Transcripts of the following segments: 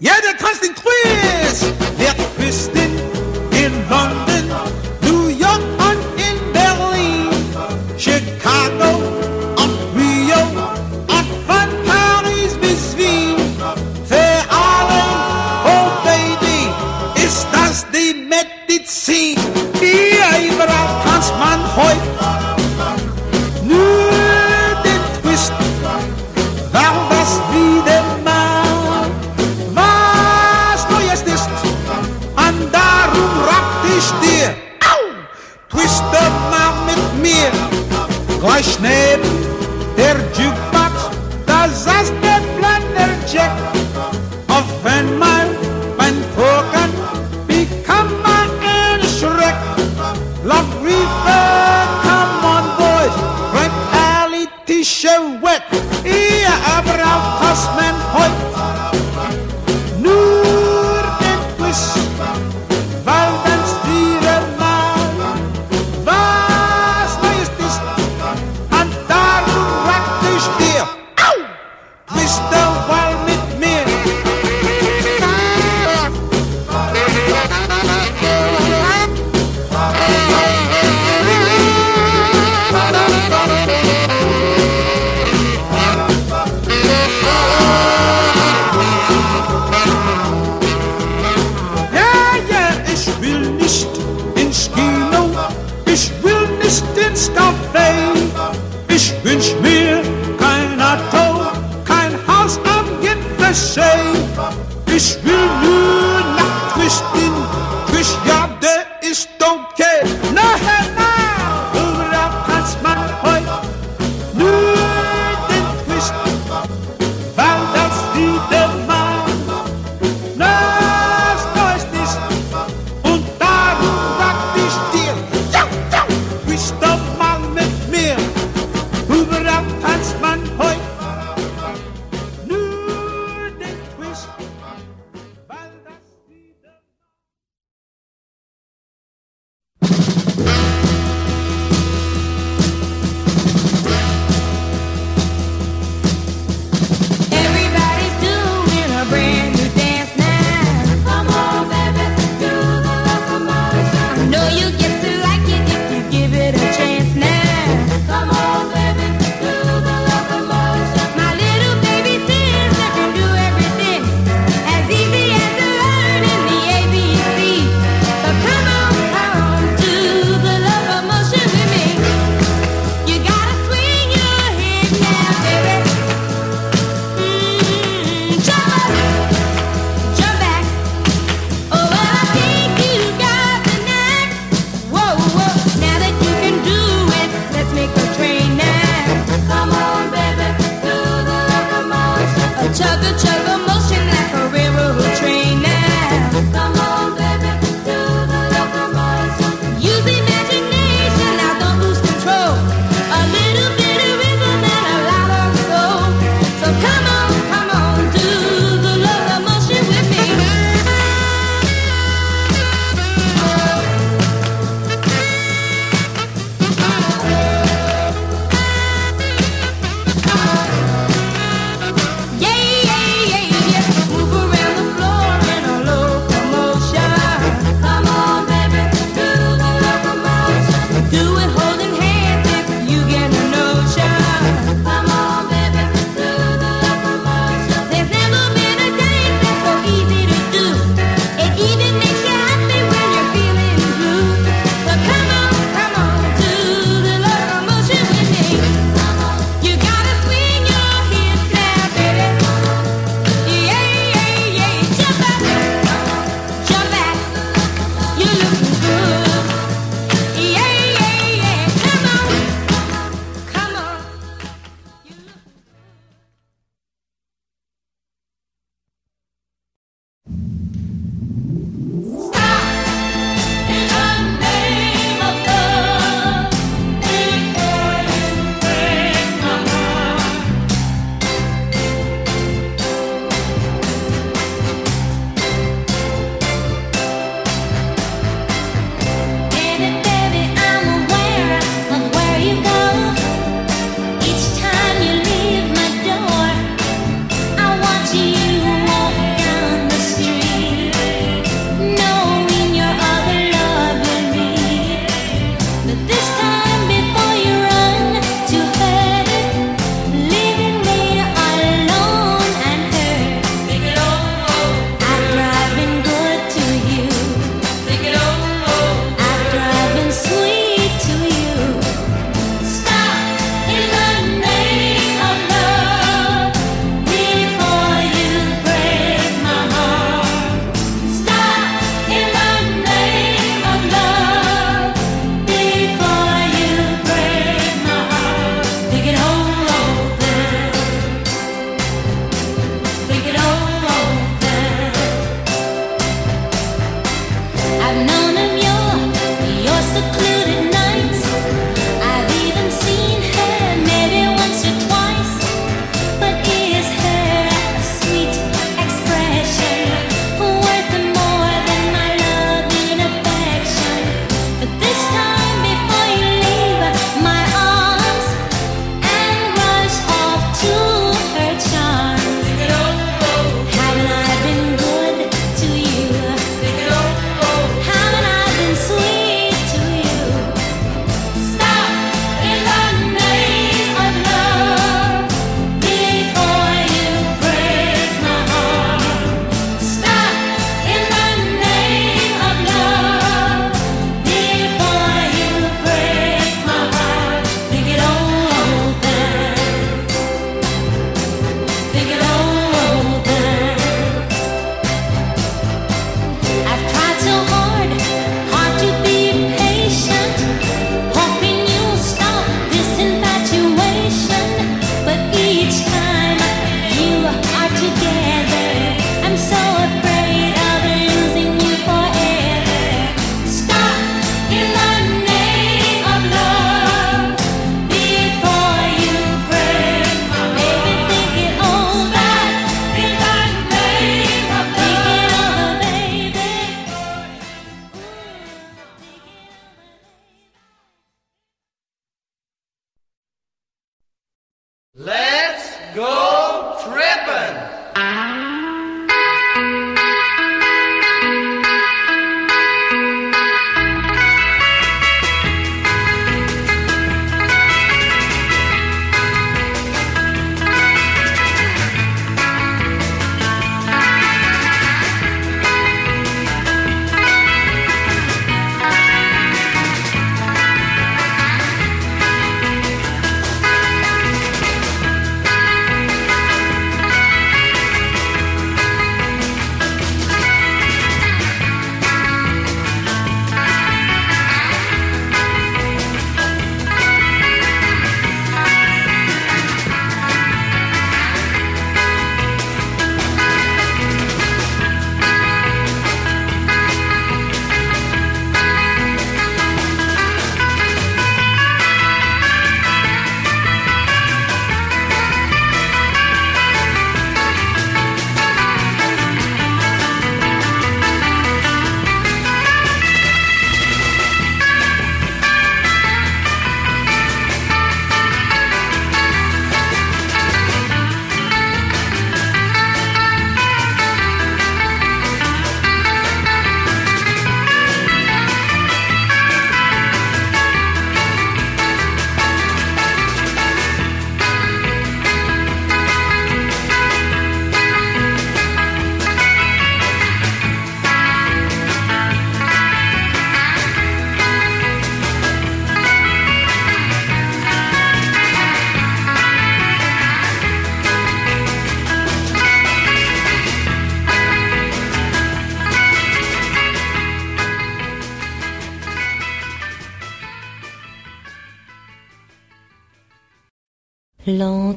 Yeah, der Konstantin Quiz, der Quiz, den Verschnäbt, der Jukebox, da saß der Plattercheck.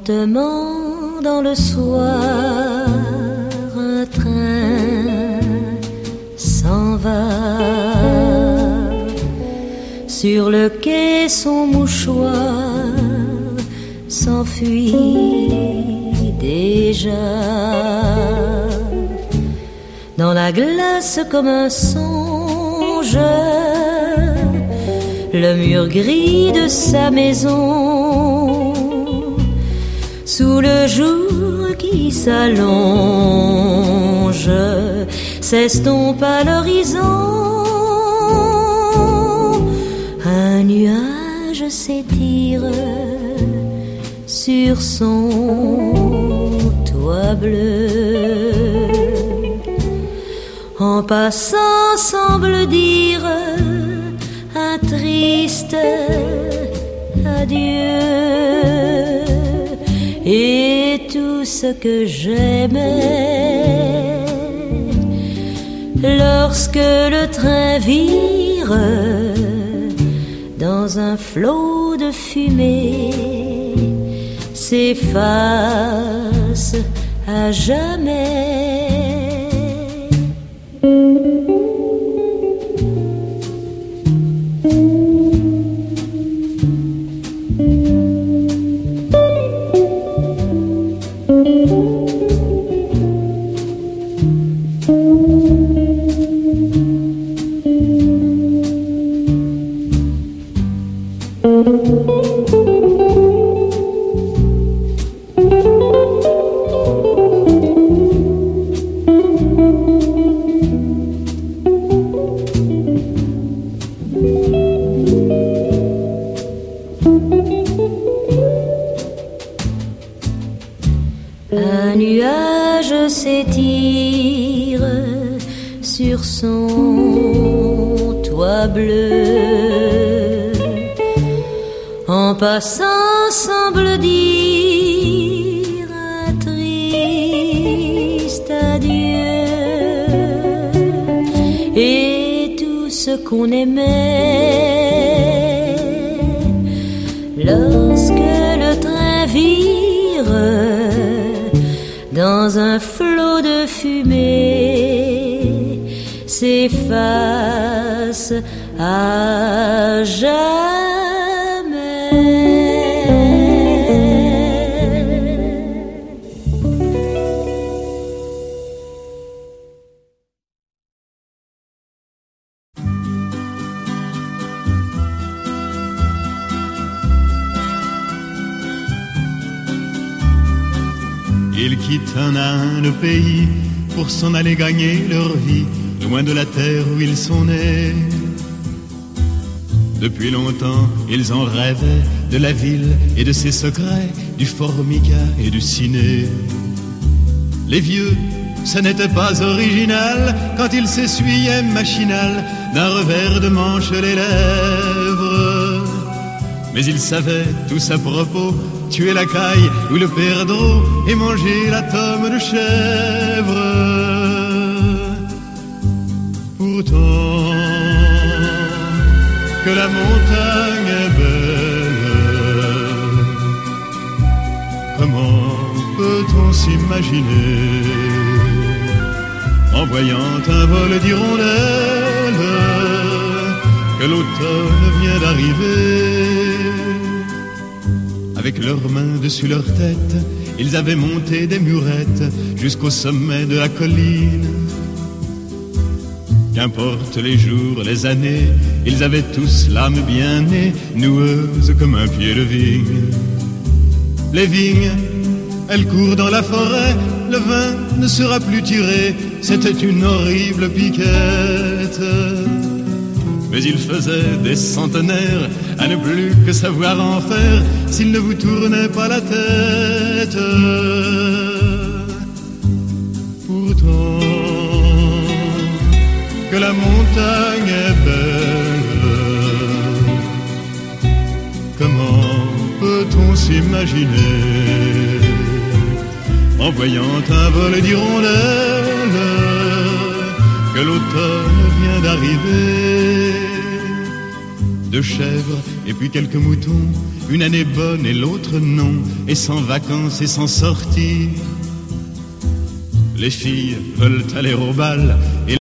Dans le soir, un train s'en va. Sur le quai, son mouchoir s'enfuit déjà. Dans la glace comme un songe, le mur gris de sa maison, sous le jour qui s'allonge, s'estompe à l'horizon. Un nuage s'étire sur son toit bleu. En passant semble dire un triste adieu. Et tout ce que j'aimais lorsque le train vire dans un flot de fumée s'efface à jamais. Passant semble dire un triste adieu. Et tout ce qu'on aimait lorsque le train vire dans un flot de fumée s'efface à jamais. Ils quittent un à un le pays pour s'en aller gagner leur vie, loin de la terre où ils sont nés. Depuis longtemps, ils en rêvaient de la ville et de ses secrets, du formica et du ciné. Les vieux, ce n'était pas original quand ils s'essuyaient machinal d'un revers de manche les lèvres. Mais ils savaient tous à propos tuer la caille ou le perdreau et manger la tome de chèvre. Pourtant, la montagne est belle, comment peut-on s'imaginer en voyant un vol d'hirondelles que l'automne vient d'arriver? Avec leurs mains dessus leur tête, ils avaient monté des murettes jusqu'au sommet de la colline. Qu'importe les jours, les années, ils avaient tous l'âme bien née, noueuse comme un pied de vigne. Les vignes, elles courent dans la forêt, le vin ne sera plus tiré, c'était une horrible piquette. Mais il faisait des centenaires à ne plus que savoir en faire s'il ne vous tournait pas la tête. Pourtant, la montagne est belle. Comment peut-on s'imaginer en voyant un vol d'hirondelles que l'automne vient d'arriver? Deux chèvres et puis quelques moutons, une année bonne et l'autre non, et sans vacances et sans sortie. Les filles veulent aller au bal et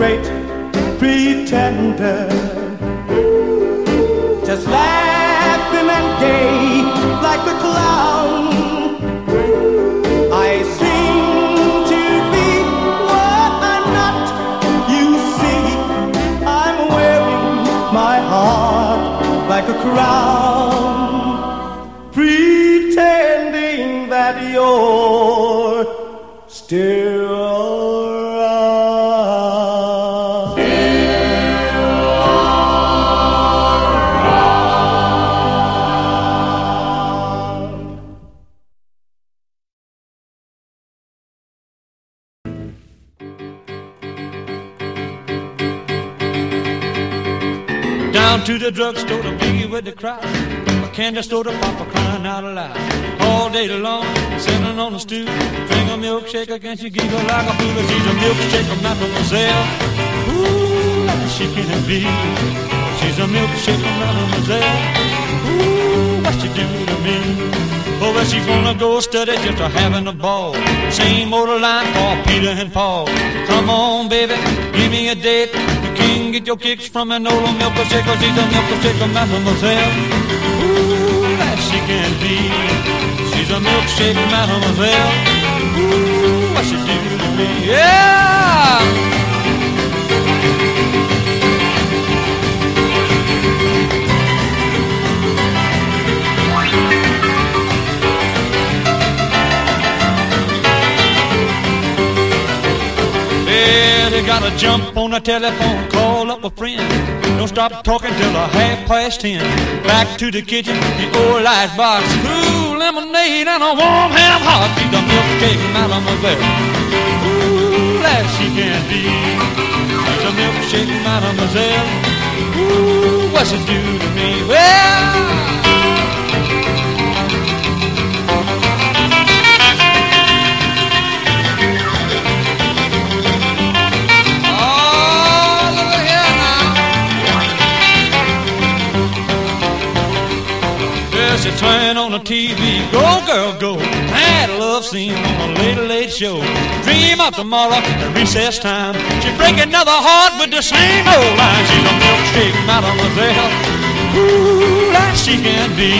great pretender. Just laughing and gay like a clown. I seem to be what I'm not. You see, I'm wearing my heart like a crown. Drugstore to be with the crowd. A candy store to papa crying out aloud. All day long, sitting on the stoop. Drink a milkshake against you giggle like a fool. She's a milkshake, mademoiselle. Ooh, like she can be. She's a milkshake, mademoiselle. Ooh, what she do to me? Oh, well, she's gonna go study just to having a ball. Same old line for Peter and Paul. Come on, baby, give me a date. Can get your kicks from an old milkshake. She's a milkshake, mademoiselle. Ooh, that she can be. She's a milkshake, mademoiselle. Ooh, what she do to me? Yeah! Well, you gotta jump on the telephone, call up a friend. Don't stop talking till a half past ten. Back to the kitchen, the old icebox, cool lemonade and a warm ham hock. She's a milkshake mademoiselle. Ooh, that she can be. She's a milkshake mademoiselle. Ooh, what's it do to me? Well. Yes, you turn on the TV, go girl, go. Mad love scene on a late, late show. Dream of tomorrow at recess time. She break another heart with the same old line. She's a milkshake mademoiselle. Ooh, that she can be.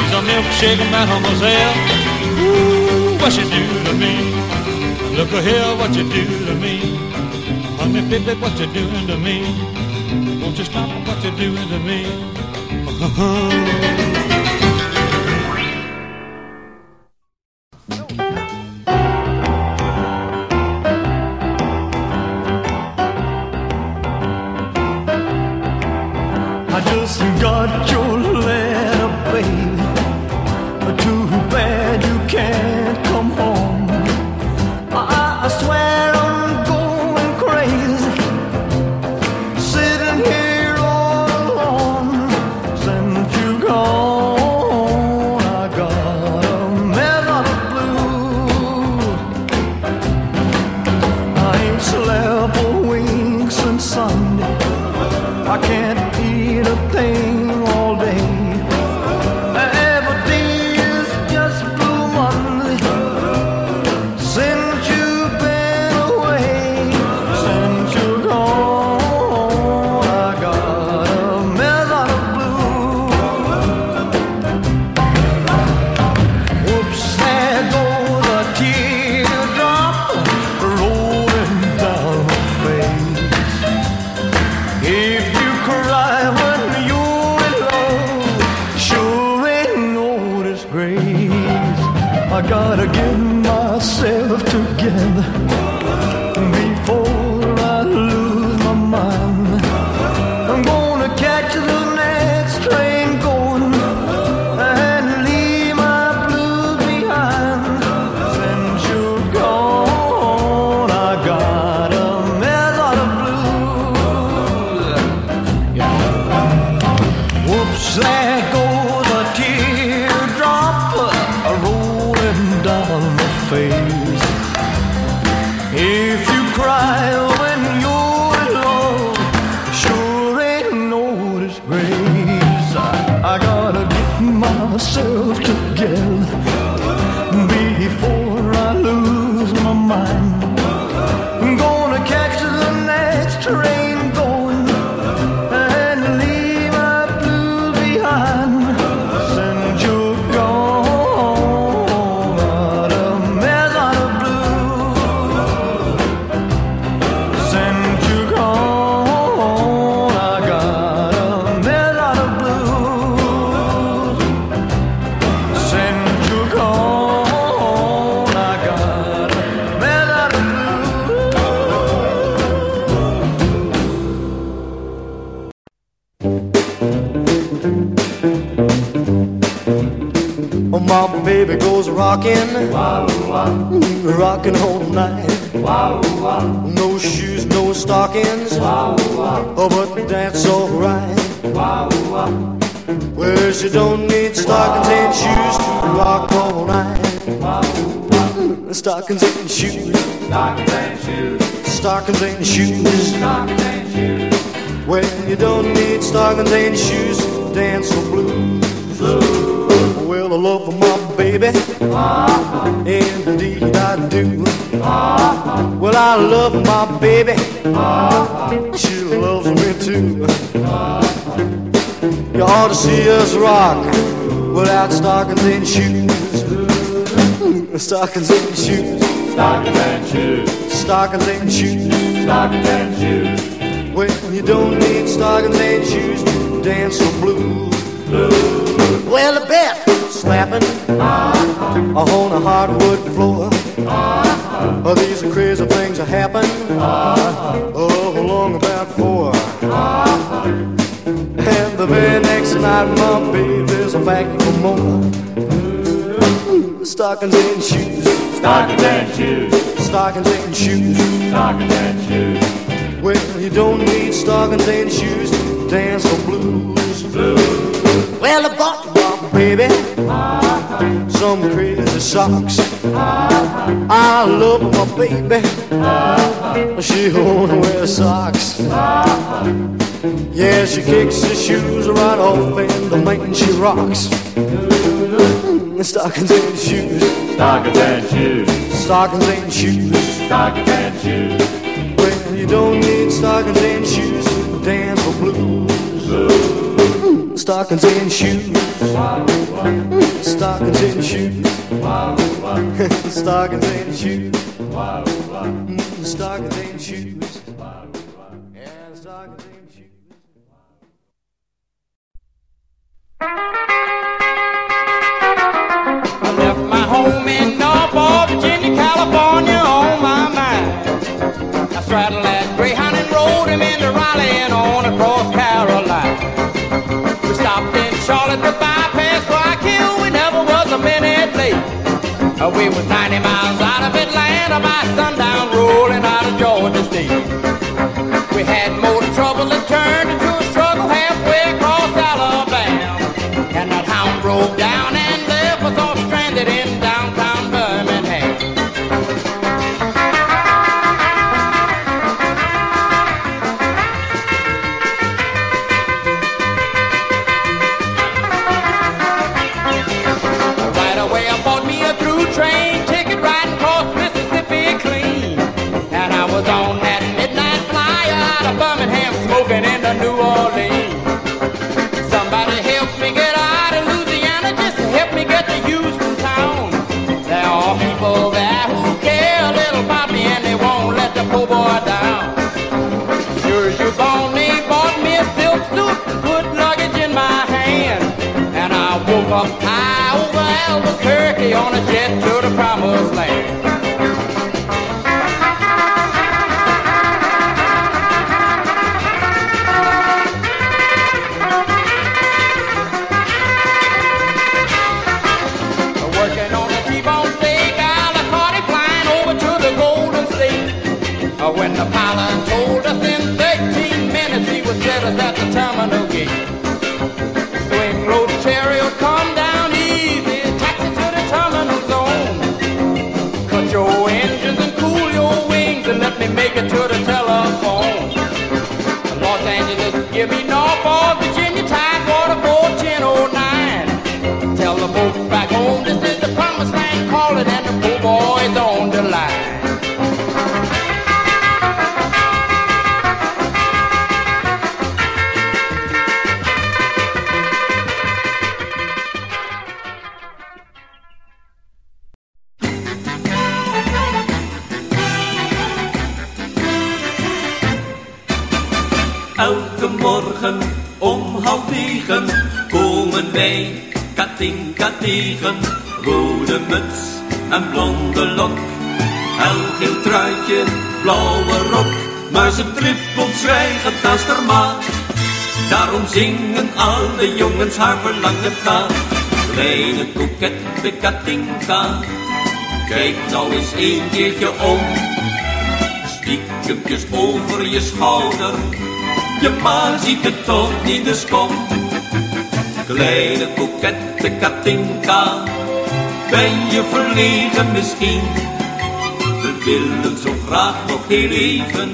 She's a milkshake mademoiselle. Ooh, what she do to me? Look here, what you do to me? Honey, baby, what you doing to me? Won't you stop what you're doing to me? I just got your face. If you cry when you're in love, sure ain't no disgrace. I, I gotta get myself Rocking, rocking all night. No shoes, no stockings. Oh, but that's alright. Well, she don't need stockings and shoes to rock all night. Stockings and shoes. Stockings and shoes. Stockings and shoes. Well, you don't need stockings and shoes to dance the blues. Well, I love my baby. Uh-huh. Indeed, I do. Uh-huh. Well, I love my baby. Uh-huh. She loves me too. You ought to see us rock without stockings and shoes. Stockings and shoes. Stockings and shoes, Stockings and shoes. stockings and shoes. Well, you don't need stockings and shoes to dance the blues. blues. Well, the bet slapping on a hardwood floor. Oh, these are crazy things that happen. Uh, oh, along about four. And the very next night, my baby's back for more. Stockings and shoes, Stockings and shoes, stockings and shoes. stockings and shoes. Well, you don't need stockings and shoes dance the blues. Well, I bought my baby some crazy socks. I love my baby. She wanna wear socks. Yeah, she kicks her shoes right off and the man she rocks. Mm, stockings and shoes, Stockings and shoes, stockings and shoes. stockings and shoes. Well, you don't need stockings and shoes to dance blues. Stockings and shoes. Stockings and shoes. Stockings and shoes. Mm, Stockings and shoes. We was 90 miles out of Atlanta by sundown, rolling out of Georgia State. We had more trouble over Albuquerque on a jet to the promised land. Telephone. Los Angeles, give me Norfolk, zingen alle jongens haar verlangen na. Kleine kokette Katinka. Kijk nou eens een keertje om. stiekempjes over je schouder. Je ma ziet het toch niet, dus kom. Kleine kokette Katinka, ben je verlegen misschien? We willen zo graag nog heel even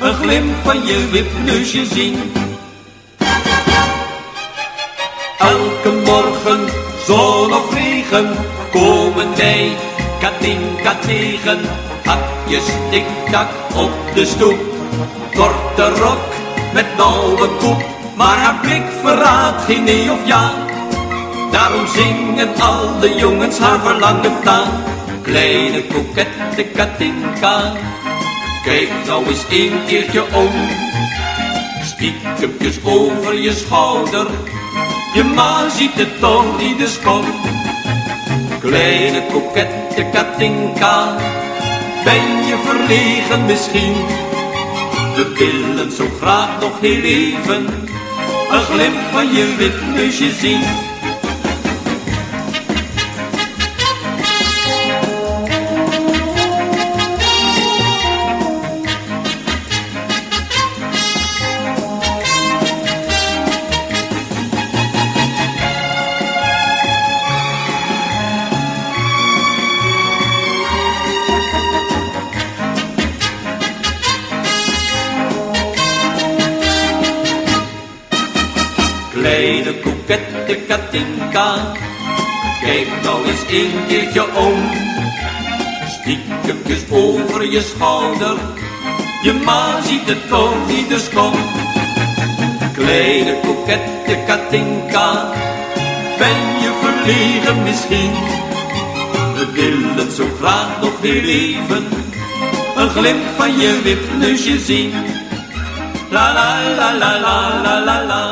een glimp van je wipneusje zien. Elke morgen, zon of regen, komen wij Katinka tegen. Hakjes tik-tak op de stoep, korte rok met nauwe koep. Maar haar blik verraadt geen nee of ja. Daarom zingen al de jongens haar verlangen na. Kleine kokette Katinka, kijk nou eens een keertje om. Stiekempjes over je schouder, je ma ziet het toch niet, dus kom. Kleine kokette Katinka, ben je verlegen misschien? We willen zo graag nog heel even een glimp van je wipneusje zien. Katinka, kijk nou eens een keertje om. Stiekempjes over je schouder, je ma ziet het toch niet, dus kom. Kleine kokette Katinka, ben je verlegen misschien? We willen zo graag nog heel even een glimp van je wipneusje zien. La la la la la la la la.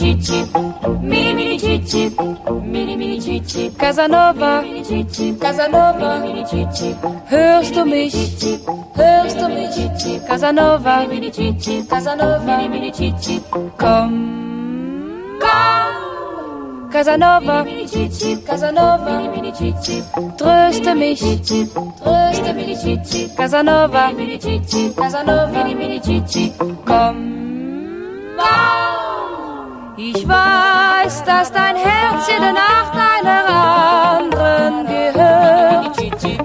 mini mini cheep cheep, mini mini cheep cheep, mini mini cheep cheep. Casanova, Casanova, hörst du mich? Hörst du mich? Casanova, Casanova, komm, komm, Casanova, Casanova, tröste mich, tröste mich, Casanova, Casanova, komm. Ich weiß, dass dein Herz jede Nacht einer anderen gehört.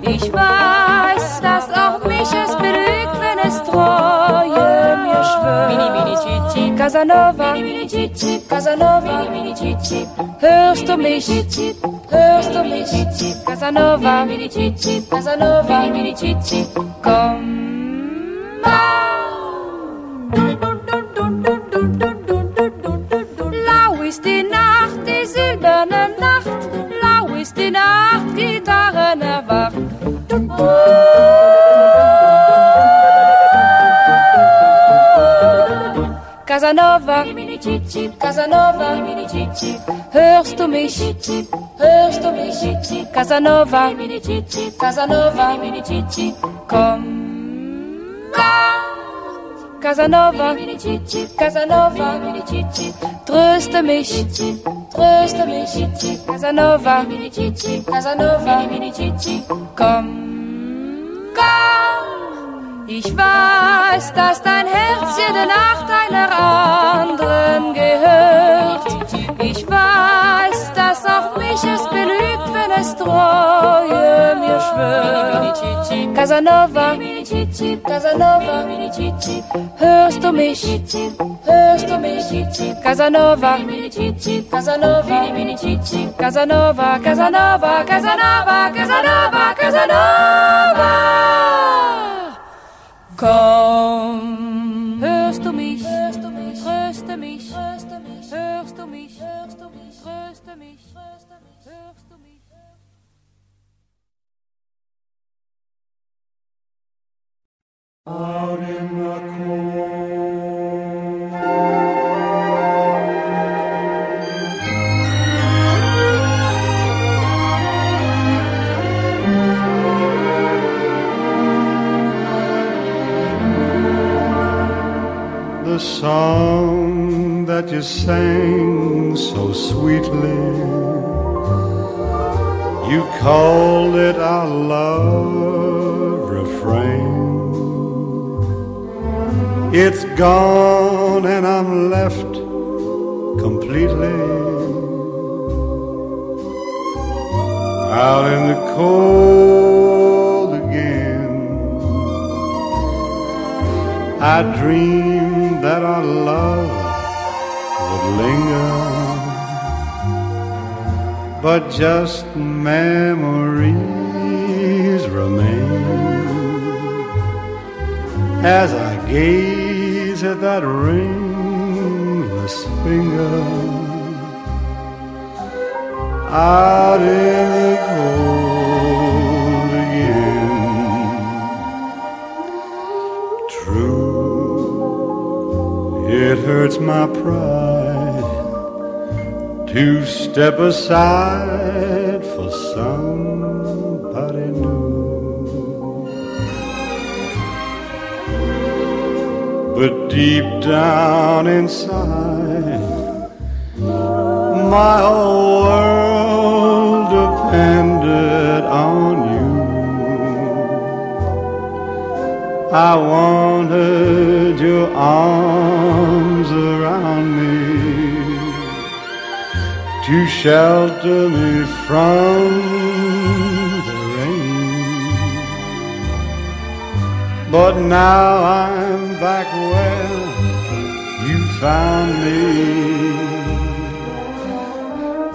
Ich weiß, dass auch mich es belügt, wenn es Treue mir schwört. Casanova, Casanova, hörst du mich? Hörst du mich? Casanova, Casanova, komm. Lau die Nacht, Gitarren erwacht. Casanova, Casanova, hörst du mich? Hörst du mich? Casanova, Casanova, komm. Casanova, Casanova, tröste mich, tröste mich, Casanova, Casanova, komm, komm. Ich weiß, dass dein Herz jede Nacht einer anderen gehört. Ich weiß, dass auch mich es belügt, wenn es Treue mir schwört. Casanova, Casanova, hörst du mich? Hörst du mich? Casanova, Casanova, Casanova, Casanova, Casanova, Casanova, Casanova. Komm, Out in the cold. The song that you sang so sweetly, you called it our love It's gone and I'm left completely out in the cold again. I dreamed that our love would linger, but just memories remain as I gaze at that ringless finger out in the cold again. True, it hurts my pride to step aside But deep down inside, my whole world depended on you. I wanted your arms around me to shelter me from the rain. But now I'm back where you found me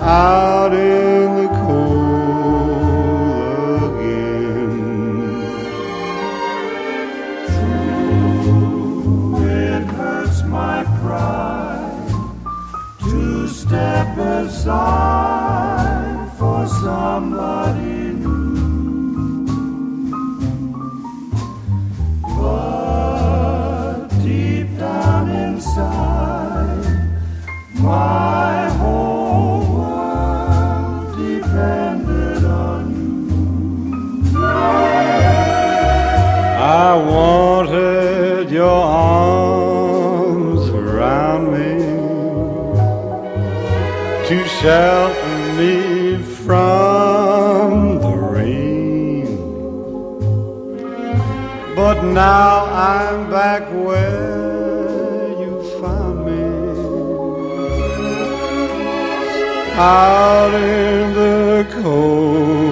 out in the cold again. True, it hurts my pride to step aside for somebody shelter me from the rain. But now I'm back where you found me. Out in the cold.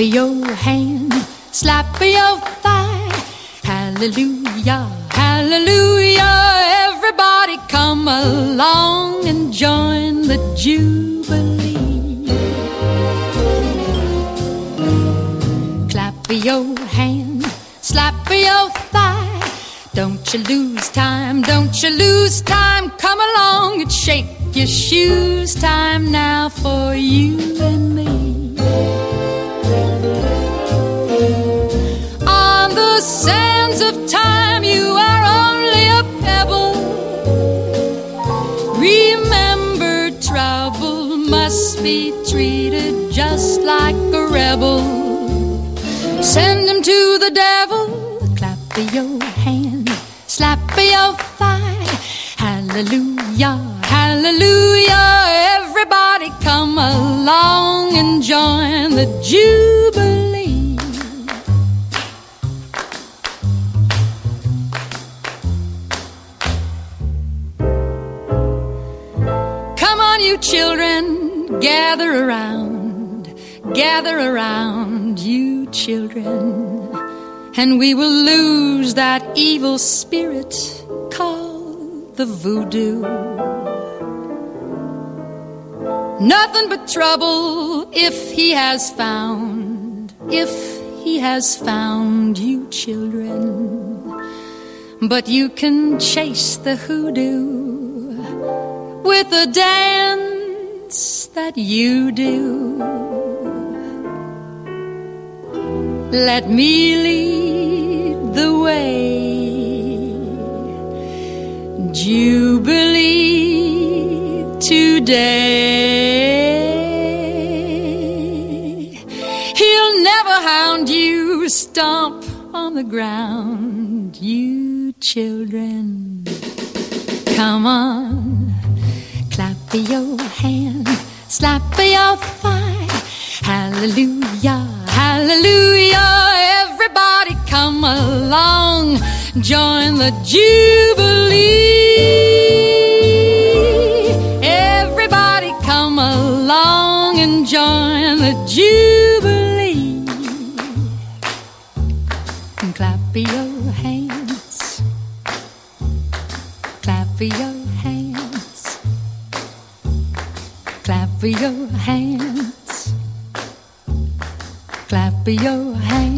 Your hand, slap your thigh. Hallelujah, hallelujah. Everybody come along and join the Jubilee. Clap your hand, slap your thigh. Don't you lose time, don't you lose time. Come along and shake your shoes. Time now for you and me. Sands of time, you are only a pebble. Remember, trouble must be treated just like a rebel. Send him to the devil, clap your hand, slap your thigh. Hallelujah, hallelujah. Everybody come along and join the Jubilee. Children, gather around, gather around, you children, and we will lose that evil spirit called the voodoo. Nothing but trouble if he has found, if he has found you children. But you can chase the hoodoo with a dance that you do. Let me lead the way. Jubilee today. He'll never hound you, stomp on the ground, you children. Come on, your hand, slap your thigh. Hallelujah, hallelujah. Everybody come along, join the Jubilee. Everybody come along and join the Jubilee. And clap your hands, clap your clap your hands, clap your hands.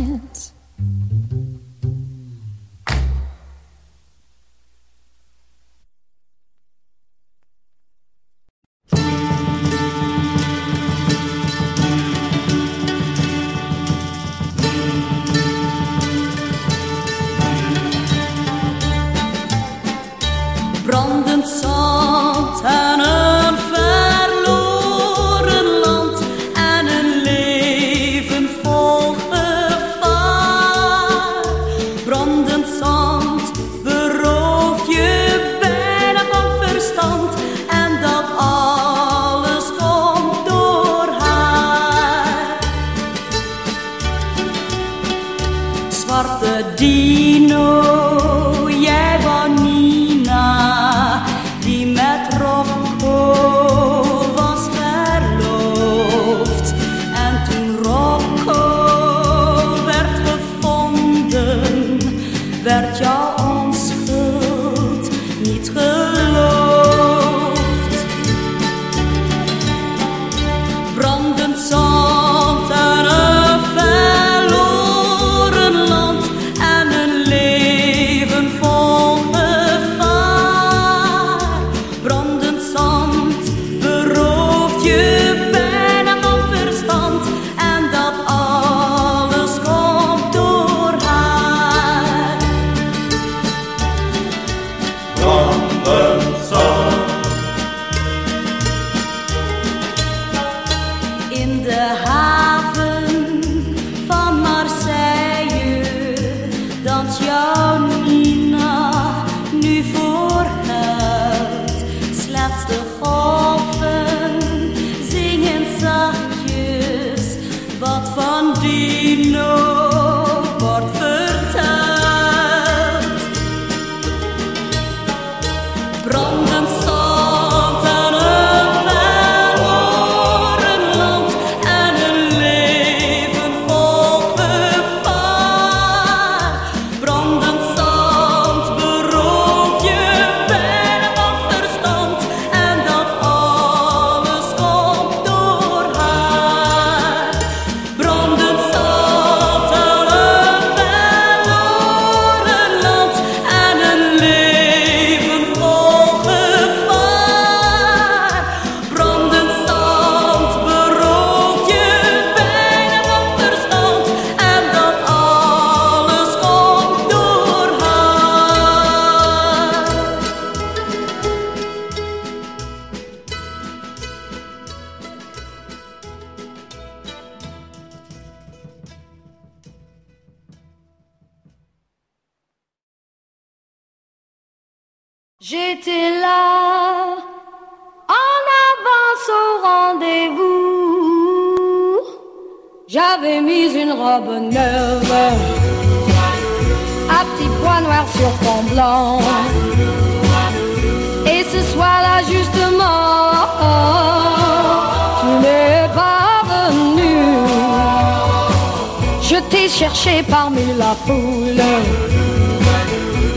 parmi la foule,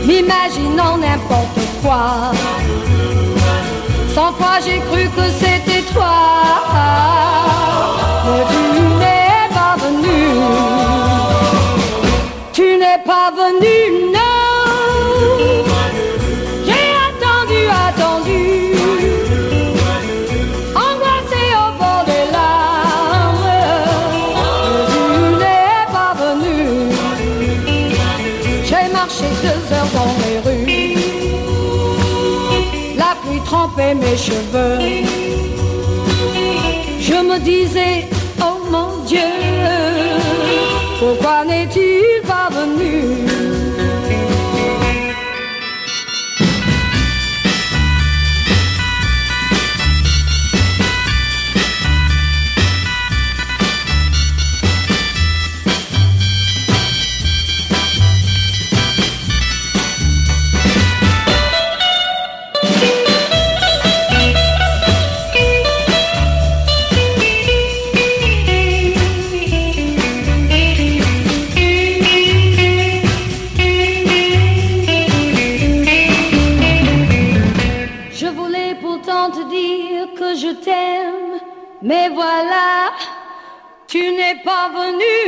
m'imaginant n'importe quoi. Sans fois j'ai cru que c'était toi, mais tu n'es pas venu, tu n'es pas venu. Je me disais, oh mon Dieu, pourquoi n'es-tu pas venu? avenue.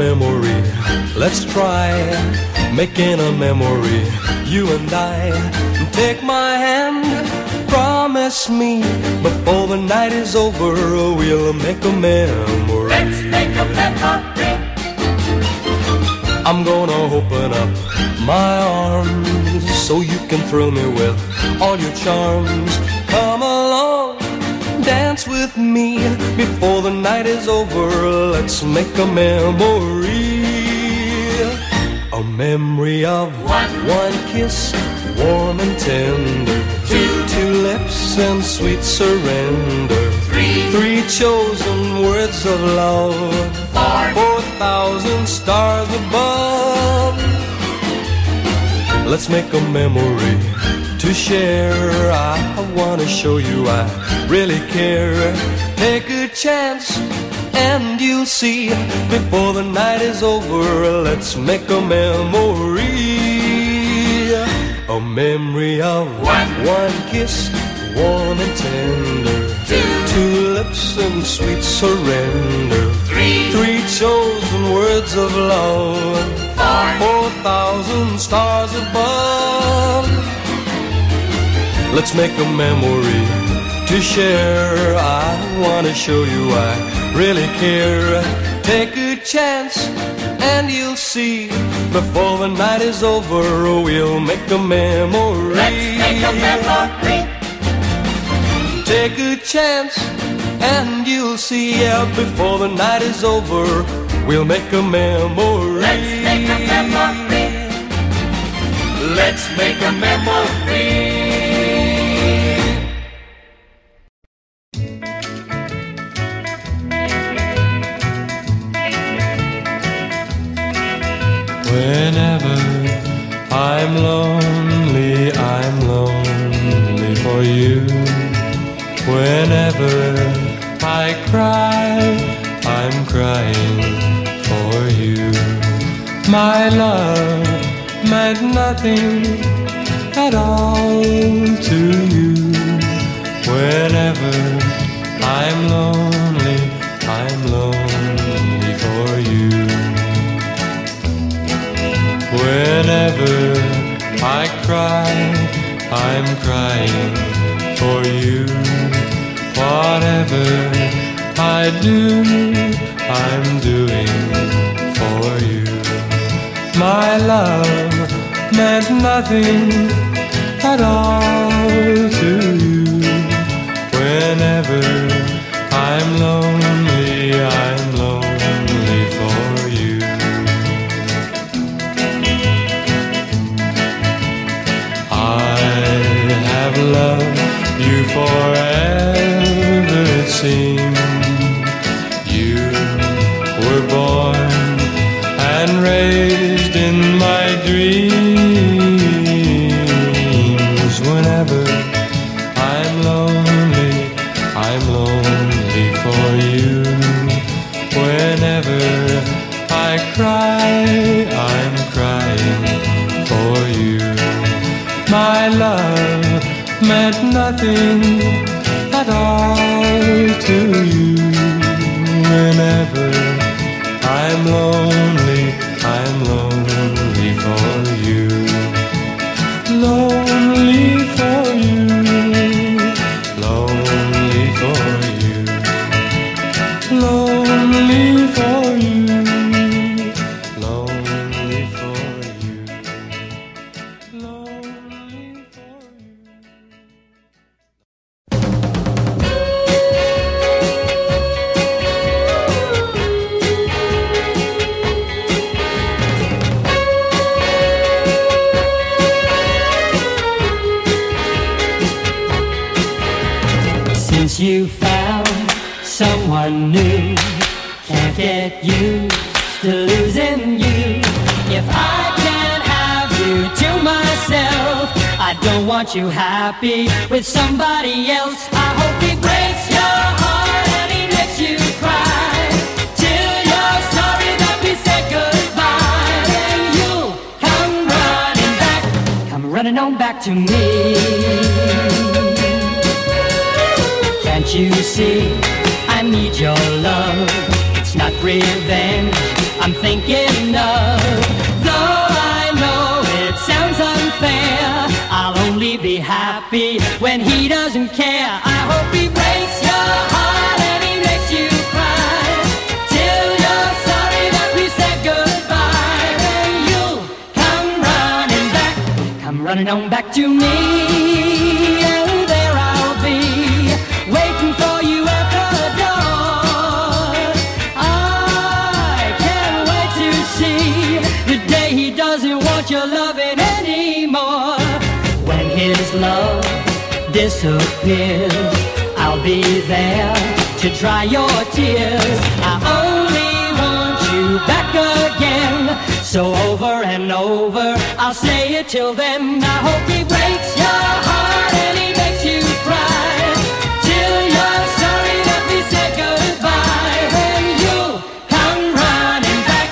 Memory. Let's try making a memory. You and I. Take my hand. Promise me before the night is over, we'll make a memory. Let's make a memory. I'm gonna open up my arms so you can thrill me with all your charms. Dance with me before the night is over. Let's make a memory. A memory of one, one kiss, warm and tender. Two, two lips and sweet surrender. Three, three chosen words of love. Four, four thousand stars above. Let's make a memory to share. I wanna show you I really care. Take a chance and you'll see before the night is over. Let's make a memory. A memory of one, one kiss, warm and tender. Two, two lips and sweet surrender. Three, three chosen words of love. Four, four thousand stars above. Let's make a memory to share. I wanna show you I really care. Take a chance and you'll see before the night is over we'll make a memory. Let's make a memory. Take a chance and you'll see yeah before the night is over we'll make a memory. Let's make a memory. Let's make a memory. Whenever I'm lonely, I'm lonely for you. Whenever I cry, I'm crying for you. My love meant nothing at all to you. Whenever I'm lonely, Whenever I cry, I'm crying for you. Whatever I do, I'm doing for you. My love meant nothing at all to you. Whenever I'm lonely, nothing to losing you. If I can't have you to myself, I don't want you happy with somebody else. I hope he breaks your heart and he makes you cry till you're sorry that we said goodbye. Then you'll come running back, come running on back to me. Can't you see? I need your love. Revenge. I'm thinking of. Though I know it sounds unfair, I'll only be happy when he doesn't care. I hope he breaks your heart and he makes you cry till you're sorry that we said goodbye. Then you'll come running back, come running on back to me, disappears, I'll be there to dry your tears. I only want you back again. So over and over, I'll say it till then. I hope he breaks your heart and he makes you cry. Till you're sorry that we said goodbye. Then you'll come running back,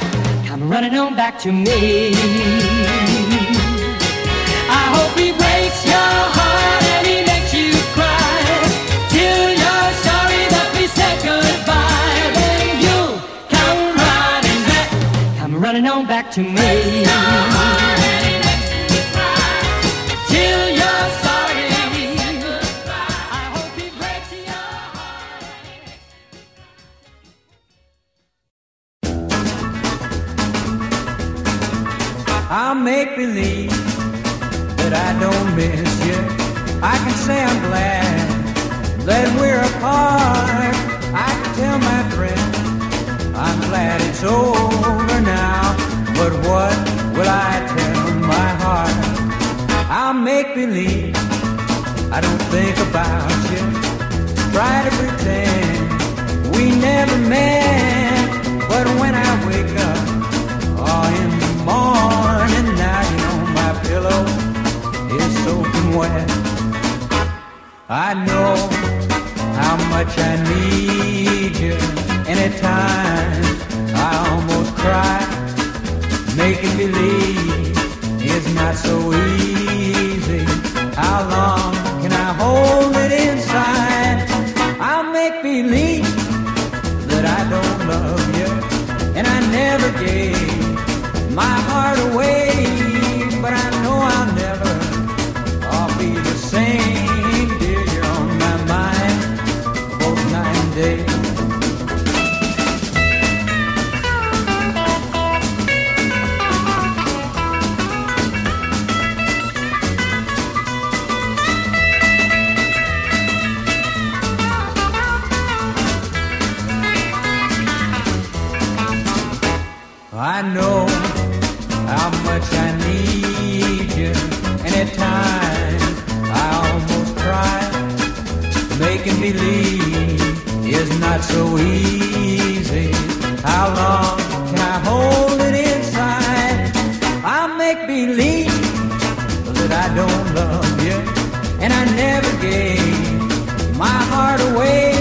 come running on back to me. I hope he breaks your heart and he running on back to me. I make believe that I don't miss you. I can say I'm glad that we're apart. I can tell my friend I'm glad it's over now. But what will I tell my heart? I'll make believe I don't think about you. Try to pretend we never met. But when I wake up, oh, in the morning, you know my pillow is soaking wet. I know how much I need you. Anytime I almost cry, making believe is not so easy. How long not so easy. How long can I hold it inside? I make believe that I don't love you, and I never gave my heart away.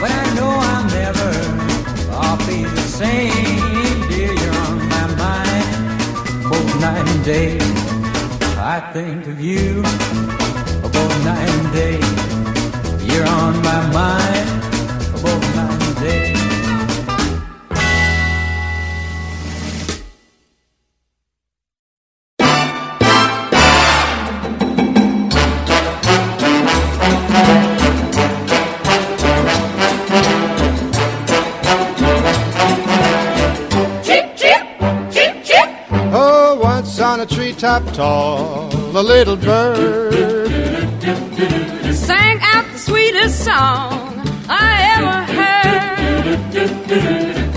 But I know I'll never, I'll be the same, dear. You're on my mind both night and day. I think of you both night and day. Tall, a little bird Sang out the sweetest song I ever heard.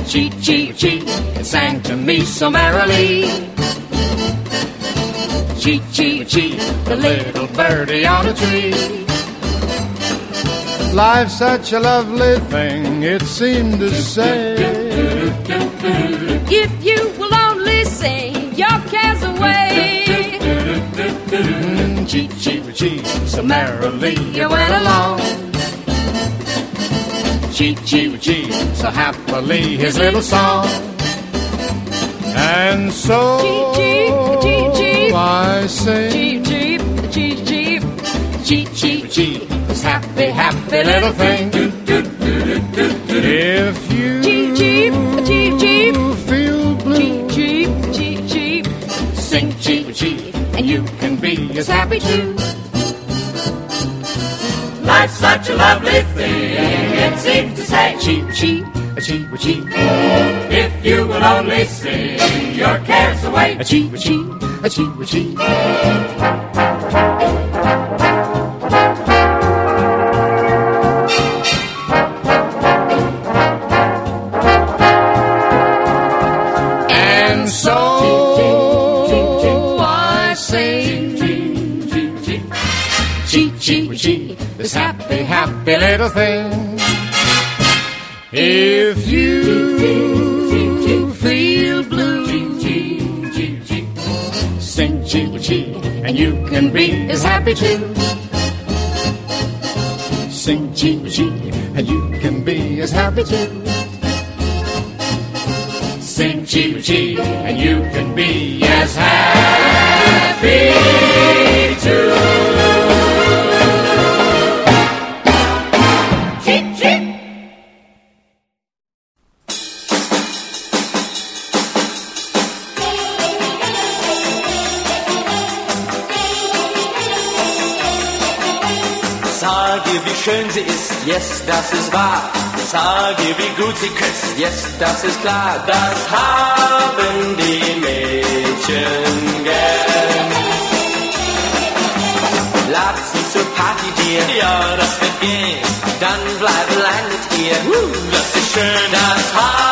Cheep, cheep, cheep, it sang to me so merrily. Cheep, cheep, cheep, the little birdie on a tree. Life's such a lovely thing, it seemed to say. If you cheep, cheep, cheep, So merrily you went along. cheep, cheep, cheep, so happily his little song. And so Cheep, cheep, cheep. I sing. Cheep, cheep, cheep, cheep. Cheep, cheep, cheep. This happy, happy little thing. If you be as happy too. Life's such a lovely thing, it seems to say chee chee, a chee chee. If you will only sing your cares away, a chee chee, a chee chee. And happy little thing. If you feel blue, sing chee chee, and you can be as happy too. Sing chee chee, and you can be as happy too. Sing chee chee, and you can be as happy too. Schön sie ist, yes, das ist wahr. Sage, wie gut sie küsst, yes, das ist klar. Das haben die Mädchen gern. Lad sie zur Party dir, ja, das wird gehen. Dann bleib allein mit ihr, das ist schön. Das haben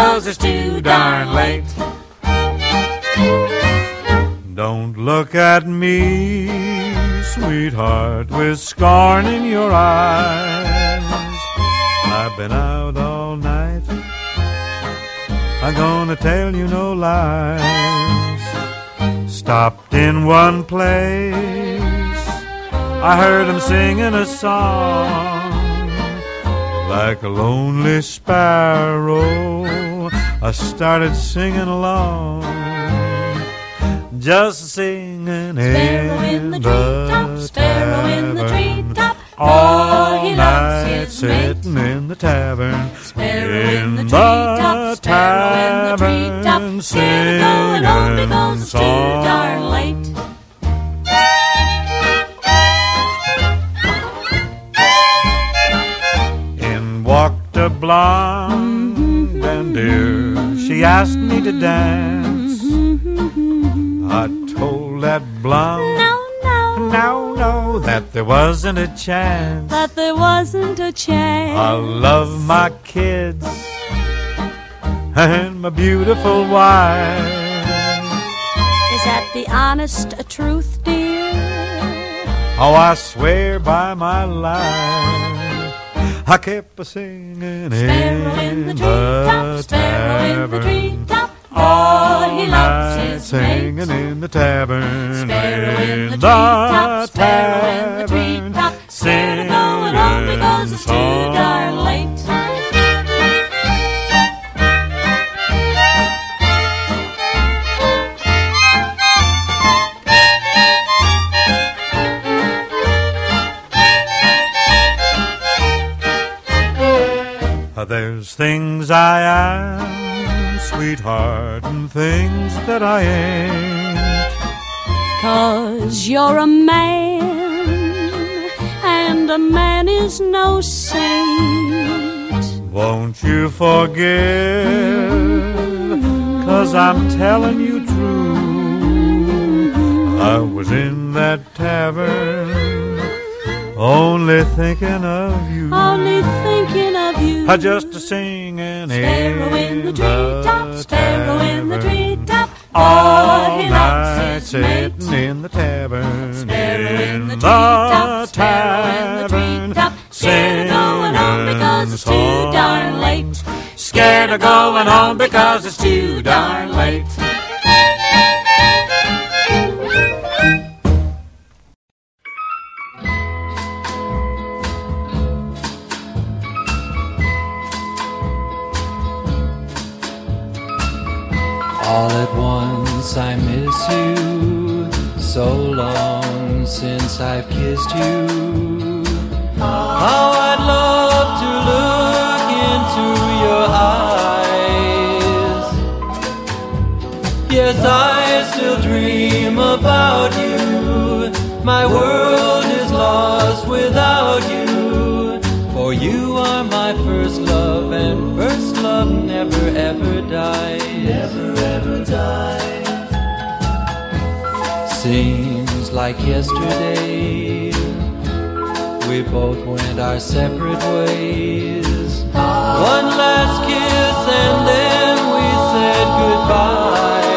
because it's too darn late. Don't look at me, sweetheart, with scorn in your eyes. I've been out all night. I'm gonna tell you no lies. Stopped in one place. I heard him singing a song like a lonely sparrow. I started singing along, just singing Sparrow in the treetop, sparrow in the treetop, all he loves his mate. sitting in the tavern, Sparrow in the treetop, sparrow in the treetop, scared of going home because it's too darn late. In walked a blonde mm-hmm. and dear. She asked me to dance. I told that blonde, No, no, no, no, that there wasn't a chance. that there wasn't a chance. I love my kids and my beautiful wife. Is that the honest truth, dear? Oh, I swear by my life. I kept a singing Sparrow in the treetop, sparrow in the treetop. all he loves night his mate. singing in the tavern, Sparrow in the treetop, sparrow in the treetop. Of going home because it's too singing There's things I am, sweetheart, and things that I ain't. Cause you're a man, and a man is no saint. Won't you forgive? Cause I'm telling you true. I was in that tavern, only thinking of you. Only thinking you. I just a singing Sparrow in the treetop, sparrow in the treetop. all night loves his mate. sitting in the tavern, Sparrow in the treetop, sparrow in the treetop. Scared of going home because it's too darn late. Scared of going home because it's too darn late. So long since I've kissed you. How I'd love to look into your eyes. Yes, I still dream about you. My world is lost without you. For you are my first love, and first love never ever dies. Never ever dies. Seems like yesterday we both went our separate ways. One last kiss, and then we said goodbye.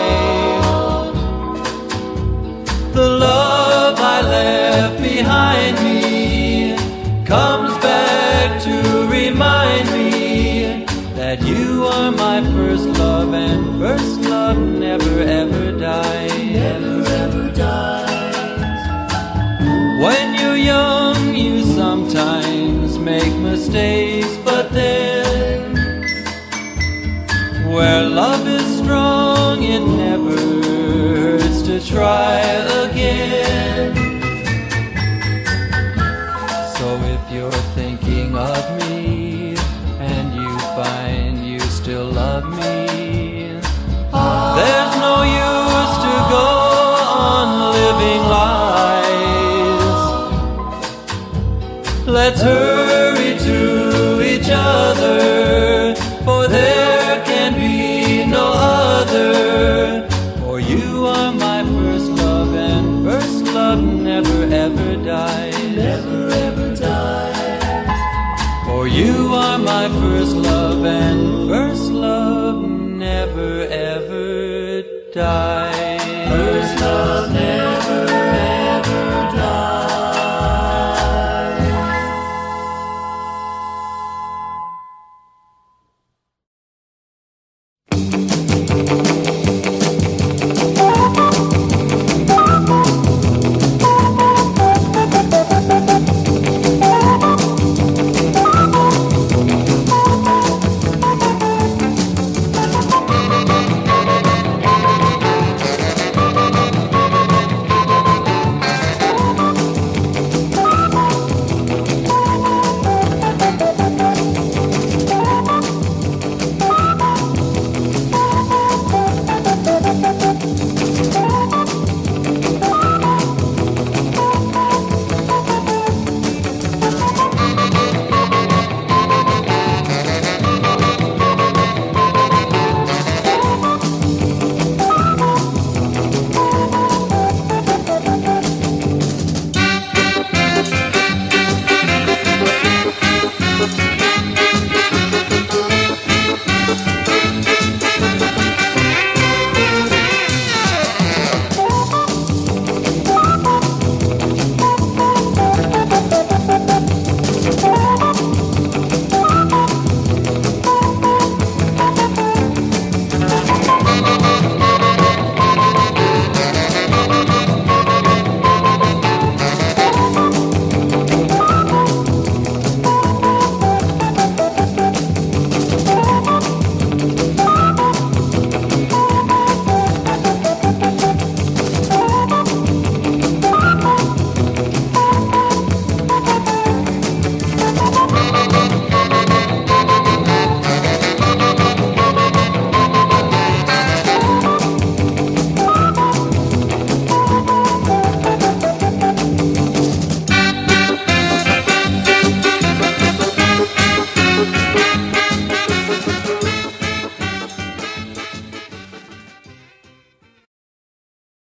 The love I left behind me comes back to remind me that you are my first love and first love never ever young, you sometimes make mistakes, but then where love is strong, it never hurts to try again. You are my first love, and first love never ever dies.